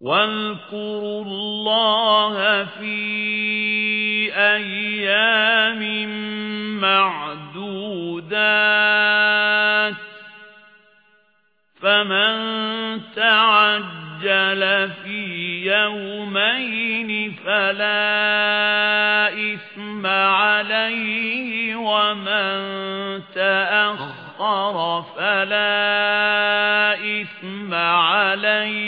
واذكروا الله في أيام معدودات فمن تعجل في يومين فلا إثم عليه ومن تأخر فلا إثم عليه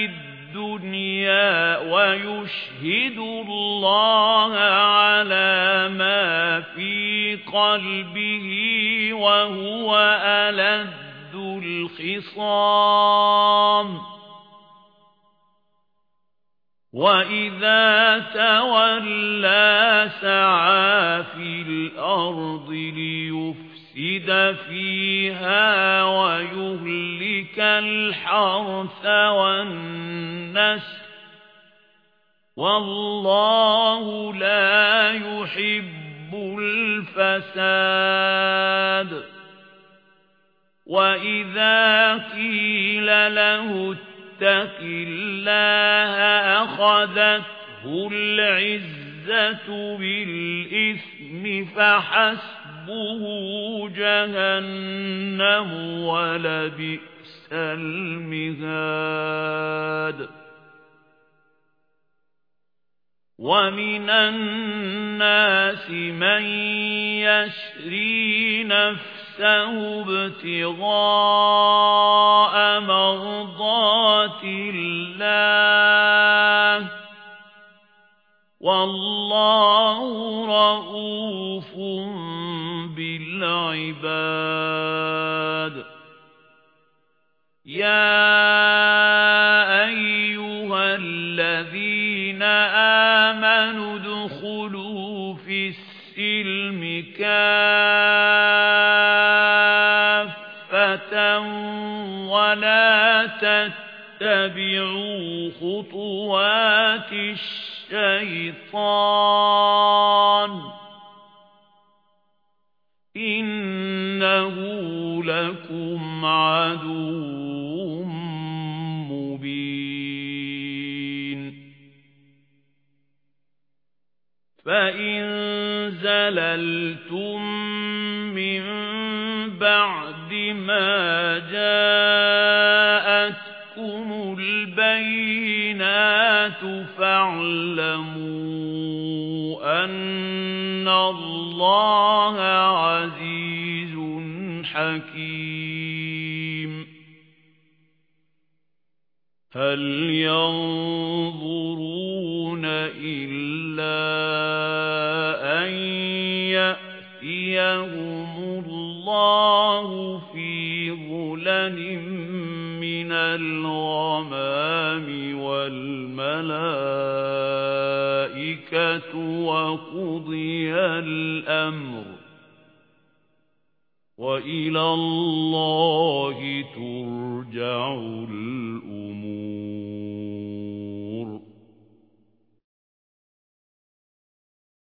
الدُّنْيَا وَيُشْهِدُ اللَّهَ عَلَى مَا فِي قَلْبِهِ وَهُوَ أَلَدُّ الْخِصَامِ. وَإِذَا تَوَلَّى سَعَى فِي الْأَرْضِ لِيُفْسِدَ فِيهَا وَيُهْلِكَ الْحَرْثَ وَالنَّسْلَ. وَاللَّهُ لَا يُحِبُّ الْفَسَادَ. وَإِذَا قِيلَ لَهُ اتَّقِ اللَّهَ أَخَذَتْهُ الْعِزَّةُ بِالْإِثْمِ فَحَسْبُهُ جَهَنَّمُ وَلَبِئْسَ الْمِهَادُ وَمِنَ النَّاسِ مَن يَشْرِي نَفْسَهُ ابْتِغَاءَ مَرْضَاتِ اللَّهِ وَاللَّهُ رَءُوفٌ بِالْعِبَادِ يَا أَيُّهَا الَّذِينَ آمَنُوا ادْخُلُوا فِي السِّلْمِ كَافَّةً وَلَا تَتَّبِعُوا خُطُوَاتِ الشَّيْطَانِ. إِنَّهُ لَكُمْ عَدُوٌّ مُبِينٌ فَإِن زَلَلْتُم مِّن بَعْدِ مَا جَاءَتْكُمُ الْبَيِّنَاتُ فَاعْلَمُوا أَنَّ اللَّهَ عَزِيزٌ حَكِيمٌ هَلْ يَنظُرُونَ إِلَّا أَن يَأْتِيَهُمُ اللَّهُ فِي ظُلَلٍ مِّنَ الْغَمَامِ وَالْمَلَائِكَةُ وَقُضِيَ الْأَمْرُ وَإِلَى اللَّهِ تُرْجَعُ الْأُمُورُ.